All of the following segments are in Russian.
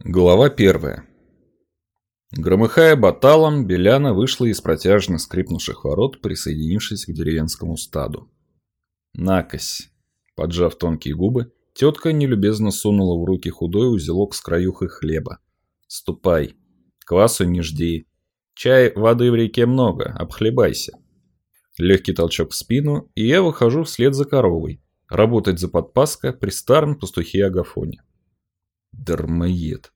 Глава первая. Громыхая баталом, Беляна вышла из протяжно скрипнувших ворот, присоединившись к деревенскому стаду. Накось. Поджав тонкие губы, тетка нелюбезно сунула в руки худой узелок с краюхой хлеба. «Ступай. Квасу не жди. Чай, воды в реке много, обхлебайся». Легкий толчок в спину, и я выхожу вслед за коровой, работать за подпаска при старом пастухе Агафоне. Дармоед.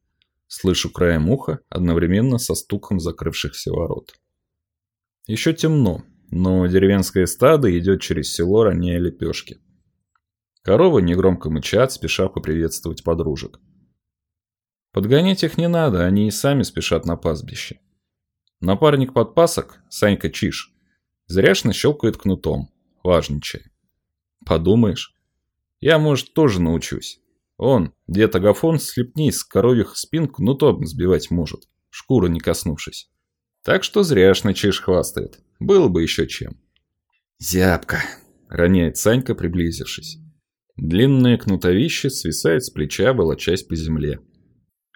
Слышу краем уха, одновременно со стуком закрывшихся ворот. Еще темно, но деревенское стадо идет через село, роняя лепешки. Коровы негромко мычат, спеша поприветствовать подружек. Подгонять их не надо, они и сами спешат на пастбище. Напарник подпасок, Санька Чиш, зряшно щелкает кнутом, важничая. Подумаешь, я, может, тоже научусь. Он, дед Агафон, слепней с коровьих спин кнутом сбивать может, шкура не коснувшись. Так что зря ж чеш хвастает. Было бы еще чем. «Зябко», — роняет Санька, приблизившись. Длинное кнутовище свисает с плеча, волочась по земле.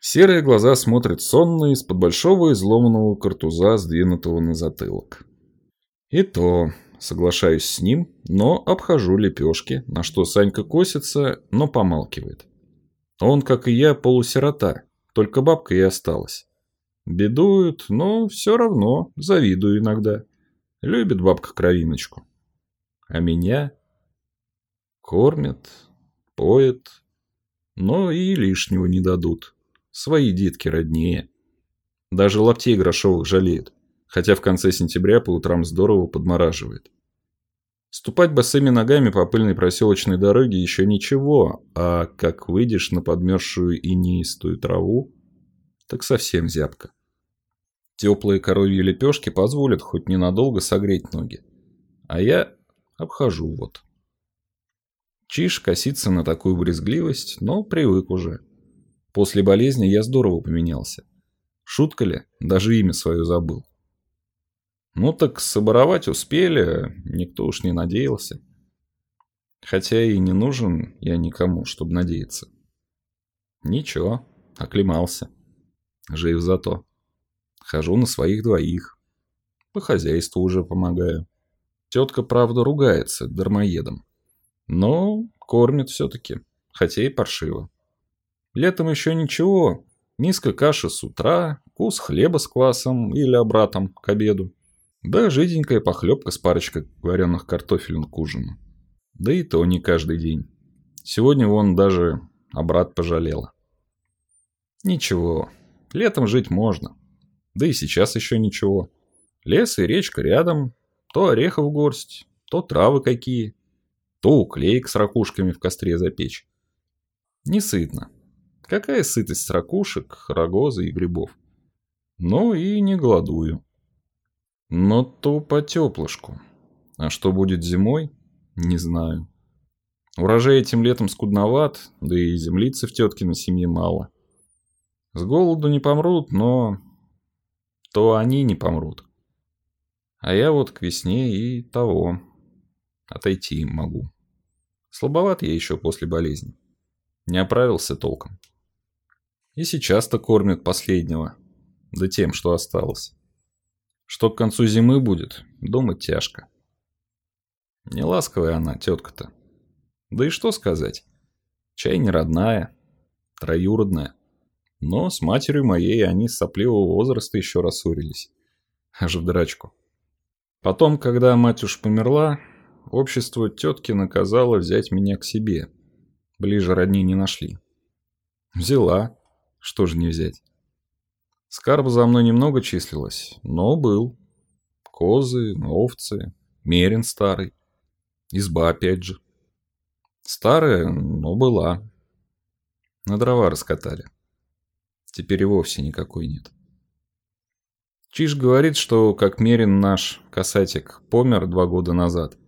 Серые глаза смотрят сонно из-под большого изломанного картуза, сдвинутого на затылок. И то, соглашаюсь с ним, но обхожу лепешки, на что Санька косится, но помалкивает. Он, как и я, полусирота, только бабка и осталась. Бедует, но все равно завидую иногда. Любит бабка кровиночку. А меня кормят, поят, но и лишнего не дадут. Свои детки роднее. Даже лаптей грошовых жалеют, хотя в конце сентября по утрам здорово подмораживает. Ступать босыми ногами по пыльной проселочной дороге еще ничего, а как выйдешь на подмерзшую и неистую траву, так совсем зябко. Теплые коровьи лепешки позволят хоть ненадолго согреть ноги. А я обхожу вот. Чиж косится на такую брезгливость, но привык уже. После болезни я здорово поменялся. Шутка ли, даже имя свое забыл. Ну так соборовать успели, никто уж не надеялся. Хотя и не нужен я никому, чтобы надеяться. Ничего, оклемался. Жив зато. Хожу на своих двоих. По хозяйству уже помогаю. Тетка, правда, ругается дармоедом. Но кормит все-таки, хотя и паршиво. Летом еще ничего. Миска каши с утра, кус хлеба с квасом или обратом к обеду. Да жиденькая похлебка с парочкой вареных картофелин к ужину. Да и то не каждый день. Сегодня вон даже обрат пожалела. Ничего, летом жить можно. Да и сейчас еще ничего. Лес и речка рядом, то орехов горсть, то травы какие, то уклеек с ракушками в костре запечь. Не сытно. Какая сытость с ракушек, рогоза и грибов. Ну и не голодую. Но то по теплышку. А что будет зимой, не знаю. Урожай этим летом скудноват, да и землицы в теткиной семье мало. С голоду не помрут, но... То они не помрут. А я вот к весне и того. Отойти могу. Слабоват я еще после болезни. Не оправился толком. И сейчас-то кормят последнего. Да тем, что осталось. Что к концу зимы будет, думать тяжко. Не ласковая она, тетка-то. Да и что сказать. Чай не родная, троюродная. Но с матерью моей они с сопливого возраста еще рассорились. Аж в драчку. Потом, когда мать уж померла, общество тетки наказало взять меня к себе. Ближе родни не нашли. Взяла. Что же не взять? Скарба за мной немного числилось, но был. Козы, овцы, мерин старый. Изба опять же. Старая, но была. На дрова раскатали. Теперь и вовсе никакой нет. Чиж говорит, что как Мерин наш касатик помер два года назад,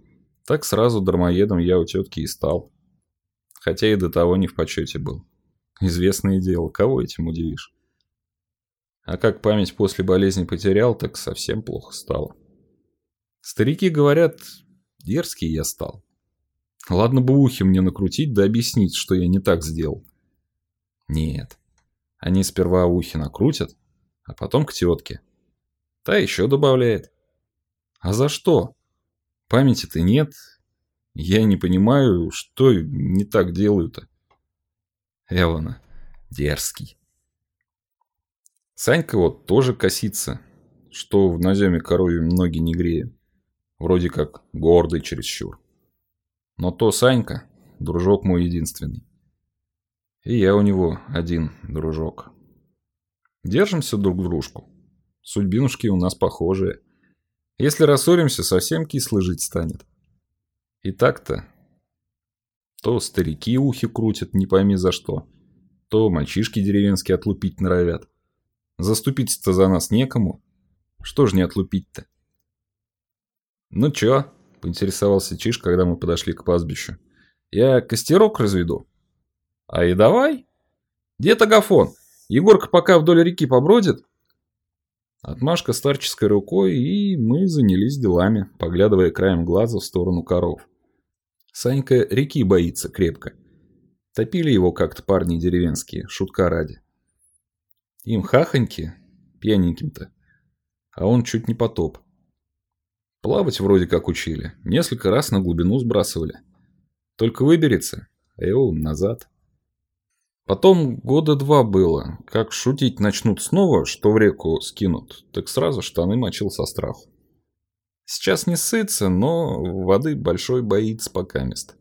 так сразу дармоедом я у тетки и стал. Хотя и до того не в почете был. Известное дело, кого этим удивишь? А как память после болезни потерял, так совсем плохо стало. Старики говорят, дерзкий я стал. Ладно бы ухи мне накрутить да объяснить, что я не так сделал. Нет. Они сперва ухи накрутят, а потом к тетке. Та еще добавляет. А за что? Памяти-то нет. Я не понимаю, что не так делают-то. Эвана, дерзкий. Санька вот тоже косится, что в наземе коровьем ноги не греем. Вроде как гордый чересчур. Но то Санька, дружок мой единственный. И я у него один дружок. Держимся друг дружку. Судьбинушки у нас похожие. Если рассоримся, совсем кисло жить станет. И так-то. То старики ухи крутят, не пойми за что. То мальчишки деревенские отлупить норовят. Заступиться-то за нас некому. Что ж не отлупить-то? Ну чё? Поинтересовался Чиж, когда мы подошли к пастбищу. Я костерок разведу. А и давай. Где Тагафон? Егорка пока вдоль реки побродит. Отмашка старческой рукой, и мы занялись делами, поглядывая краем глаза в сторону коров. Санька реки боится крепко. Топили его как-то парни деревенские, шутка ради. Им хахоньки, пьяненьким-то, а он чуть не потоп. Плавать вроде как учили, несколько раз на глубину сбрасывали. Только выберется, а его назад. Потом года два было, как шутить начнут снова, что в реку скинут, так сразу штаны мочил со страху. Сейчас не сытся, но воды большой боится покамест.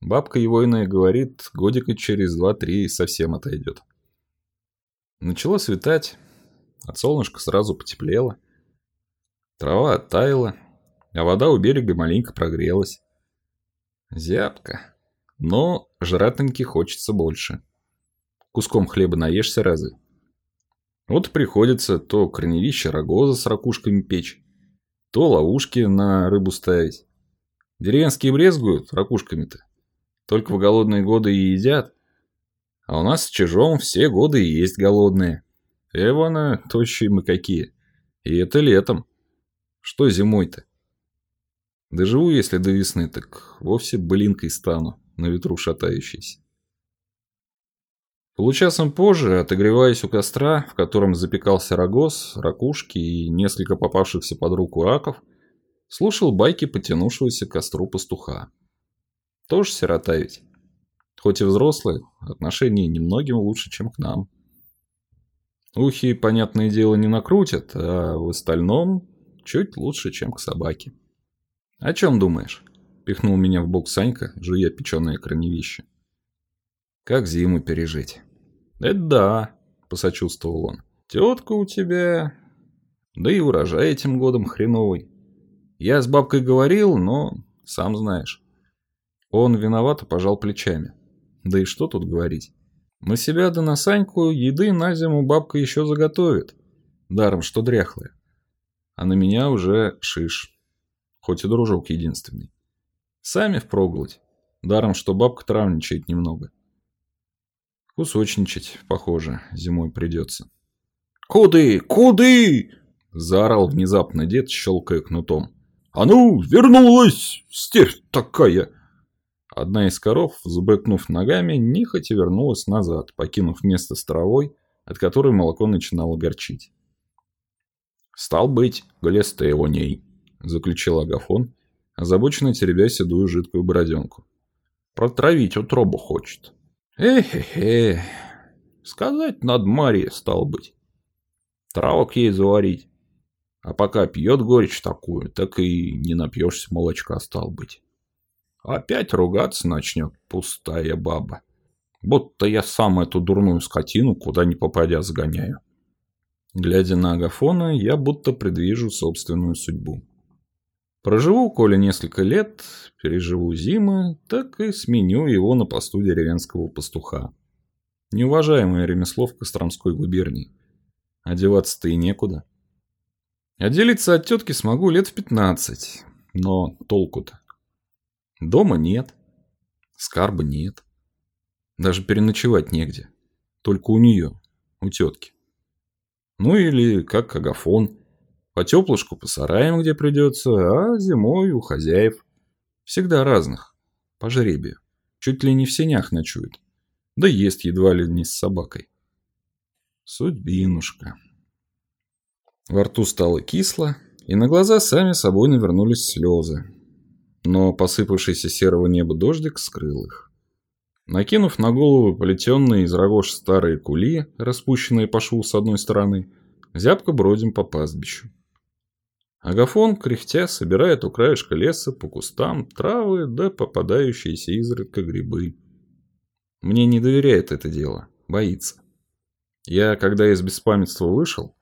Бабка его иная говорит, годика через два-три совсем отойдет. Начало светать, от солнышка сразу потеплело. Трава оттаяла, а вода у берега маленько прогрелась. Зябко, но жратоньки хочется больше. Куском хлеба наешься разы. Вот приходится то корневище рогоза с ракушками печь, то ловушки на рыбу ставить. Деревенские брезгуют ракушками-то. Только в голодные годы и едят. А у нас с чижом все годы и есть голодные. Эвана, тощие мы какие. И это летом. Что зимой-то? Доживу, если до весны, так вовсе блинкой стану, на ветру шатающейся. Получасом позже, отогреваясь у костра, в котором запекался рогоз, ракушки и несколько попавшихся под руку раков, слушал байки потянувшегося к костру пастуха. Тоже сирота ведь. Хоть и взрослый, отношения немногим лучше, чем к нам. Ухи, понятное дело, не накрутят, а в остальном чуть лучше, чем к собаке. «О чем думаешь?» – пихнул меня в бок Санька, жуя печеное корневище. Как зиму пережить? Это да, посочувствовал он. Тетка у тебя... Да и урожай этим годом хреновый. Я с бабкой говорил, но сам знаешь. Он виновато пожал плечами. Да и что тут говорить? На себя да на Саньку еды на зиму бабка еще заготовит. Даром, что дряхлая. А на меня уже шиш. Хоть и дружок единственный. Сами впроголодь. Даром, что бабка травничает немного. Кусочничать, похоже, зимой придется. «Куды? Куды?» – заорал внезапно дед, щелкая кнутом. «А ну, вернулась! Стервь такая!» Одна из коров, забрыкнув ногами, нехотя вернулась назад, покинув место с травой, от которой молоко начинало горчить. «Стал быть, глез ты его ней», – заключил Агафон, озабоченно теребя седую жидкую бороденку. «Протравить утробу хочет». Эх-хе-хе, сказать над Марьей стал быть. Травок ей заварить. А пока пьет горечь такую, так и не напьешься молочка стал быть. Опять ругаться начнет пустая баба. Будто я сам эту дурную скотину куда ни попадя загоняю. Глядя на Агафона, я будто предвижу собственную судьбу. Проживу, коли несколько лет, переживу зимы, так и сменю его на посту деревенского пастуха. Неуважаемое ремесло в Костромской губернии. Одеваться-то и некуда. Отделиться от тетки смогу лет в пятнадцать, но толку-то. Дома нет, скарба нет. Даже переночевать негде. Только у нее, у тетки. Ну или как Агафон – по теплушку по сараям, где придется, а зимой у хозяев. Всегда разных. По жребию. Чуть ли не в сенях ночует. Да ест едва ли не с собакой. Судьбинушка. Во рту стало кисло, и на глаза сами собой навернулись слезы. Но посыпавшийся серого неба дождик скрыл их. Накинув на голову полетенные из рогож старые кули, распущенные по шву с одной стороны, зябко бродим по пастбищу. Агафон, кряхтя, собирает у краешка леса по кустам травы да попадающиеся изредка грибы. Мне не доверяет это дело, боится. Я, когда из беспамятства вышел,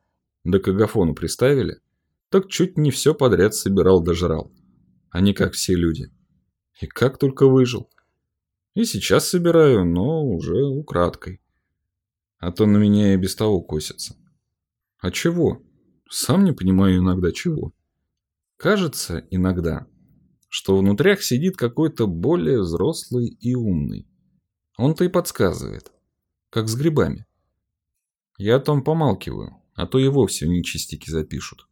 да к Агафону приставили, так чуть не все подряд собирал да жрал, а не как все люди. И как только выжил. И сейчас собираю, но уже украдкой. А то на меня и без того косятся. А чего? Сам не понимаю иногда чего. Кажется иногда, что внутрях сидит какой-то более взрослый и умный. Он-то и подсказывает. Как с грибами. Я о том помалкиваю, а то и вовсе нечистики запишут.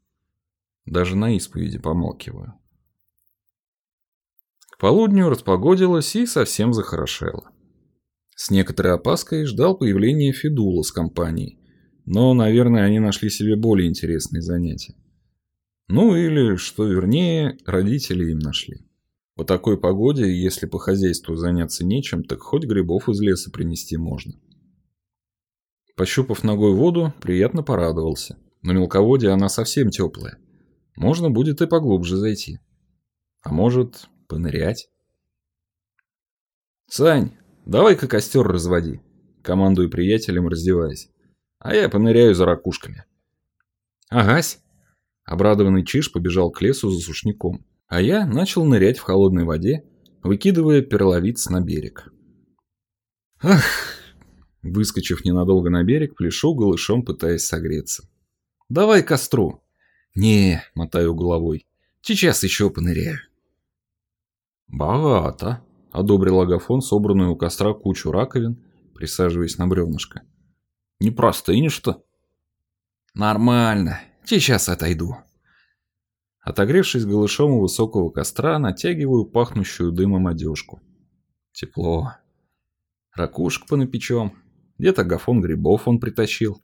Даже на исповеди помалкиваю. Полудню распогодилось и совсем захорошело. С некоторой опаской ждал появления Федула с компанией, но, наверное, они нашли себе более интересные занятия. Ну или, что вернее, родители им нашли. По такой погоде, если по хозяйству заняться нечем, так хоть грибов из леса принести можно. Пощупав ногой воду, приятно порадовался. На мелководье она совсем теплая. Можно будет и поглубже зайти. А может, понырять? «Сань, давай-ка костер разводи», — командую приятелям, раздеваясь а я поныряю за ракушками. Агась. Обрадованный Чиж побежал к лесу за сушняком, а я начал нырять в холодной воде, выкидывая перловиц на берег. Ах! Выскочив ненадолго на берег, пляшу голышом, пытаясь согреться. «Давай костру!» «Не», — мотаю головой, — «сейчас еще поныряю». «Богато», — одобрил Агафон собранную у костра кучу раковин, присаживаясь на бревнышко. Не простынешь-то? Нормально. Сейчас отойду. Отогревшись голышом у высокого костра, натягиваю пахнущую дымом одежку. Тепло. Ракушек понапечем. Где-то гафон грибов он притащил.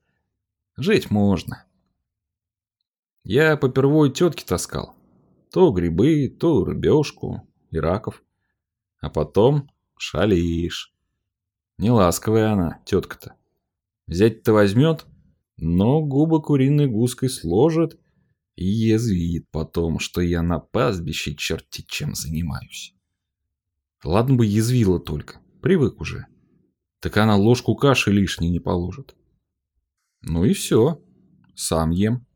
Жить можно. Я попервой тетки таскал. То грибы, то рыбешку и раков. А потом шалишь. Неласковая она, тетка-то. Взять-то возьмет, но губы куриной гуской сложит и язвит потом, что я на пастбище черти чем занимаюсь. Ладно бы язвила только, привык уже. Так она ложку каши лишней не положит. Ну и все, сам ем.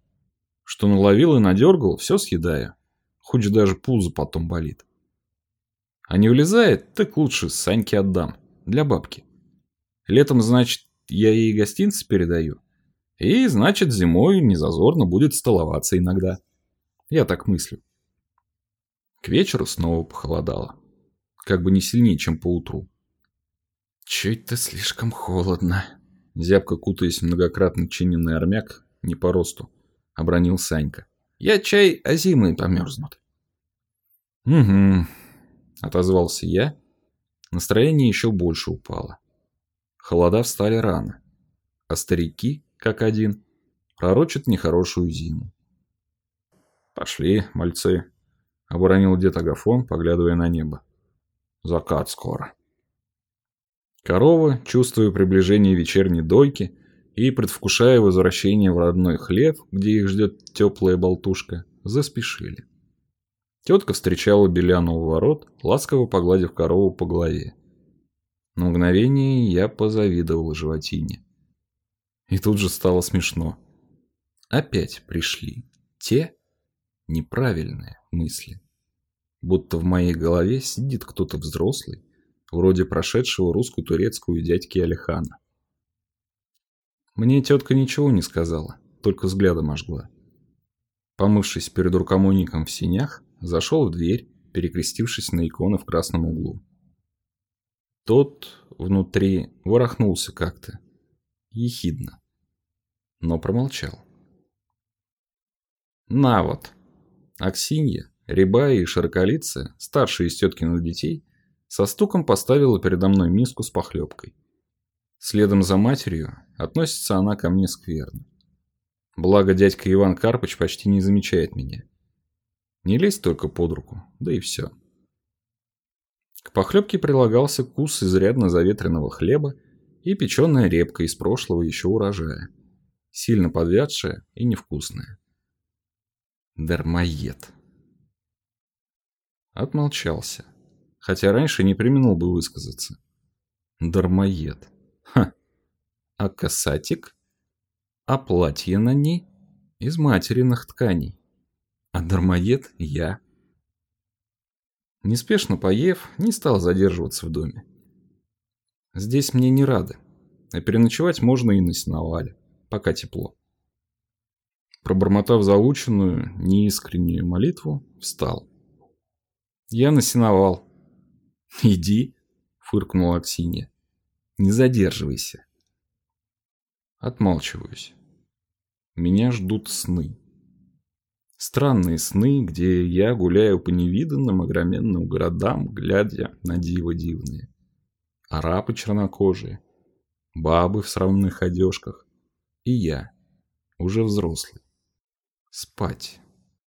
Что наловил и надергал, все съедаю. Хоть же даже пузо потом болит. А не влезает, так лучше Саньке отдам, для бабки. Летом, значит, я ей гостинцы передаю. И, значит, зимой незазорно будет столоваться иногда. Я так мыслю. К вечеру снова похолодало. Как бы не сильнее, чем по утру. Чуть-то слишком холодно. Зябко кутаясь в многократно чиненный армяк, не по росту, обронил Санька. Я чай, а зимы померзнут. Угу, отозвался я. Настроение еще больше упало. Холода встали рано, а старики, как один, пророчат нехорошую зиму. «Пошли, мальцы», — оборонил дед Агафон, поглядывая на небо. «Закат скоро». Коровы, чувствуя приближение вечерней дойки и предвкушая возвращение в родной хлеб, где их ждет теплая болтушка, заспешили. Тетка встречала Беляну у ворот, ласково погладив корову по голове. На мгновение я позавидовал животине. И тут же стало смешно. Опять пришли те неправильные мысли. Будто в моей голове сидит кто-то взрослый, вроде прошедшего русскую-турецкую дядьки Алихана. Мне тетка ничего не сказала, только взглядом ожгла. Помывшись перед рукомойником в синях, зашел в дверь, перекрестившись на иконы в красном углу. Тот внутри ворохнулся как-то, ехидно, но промолчал. На вот. Аксинья, Рябая и Широколица, старшие из теткиных детей, со стуком поставила передо мной миску с похлебкой. Следом за матерью относится она ко мне скверно. Благо дядька Иван Карпыч почти не замечает меня. Не лезть только под руку, да и все. К похлебке прилагался кус изрядно заветренного хлеба и печеная репка из прошлого еще урожая, сильно подвядшая и невкусная. Дармоед. Отмолчался, хотя раньше не применил бы высказаться. Дармоед. Ха. А касатик? А платье на ней? Из материных тканей. А дармоед я. Неспешно поев, не стал задерживаться в доме. Здесь мне не рады, а переночевать можно и на сеновале, пока тепло. Пробормотав заученную, неискреннюю молитву, встал. Я насиновал. «Иди», — фыркнула Аксинья. «Не задерживайся». Отмалчиваюсь. Меня ждут сны. Странные сны, где я гуляю по невиданным огроменным городам, глядя на диво дивные. Арабы чернокожие, бабы в срамных одежках и я, уже взрослый. Спать.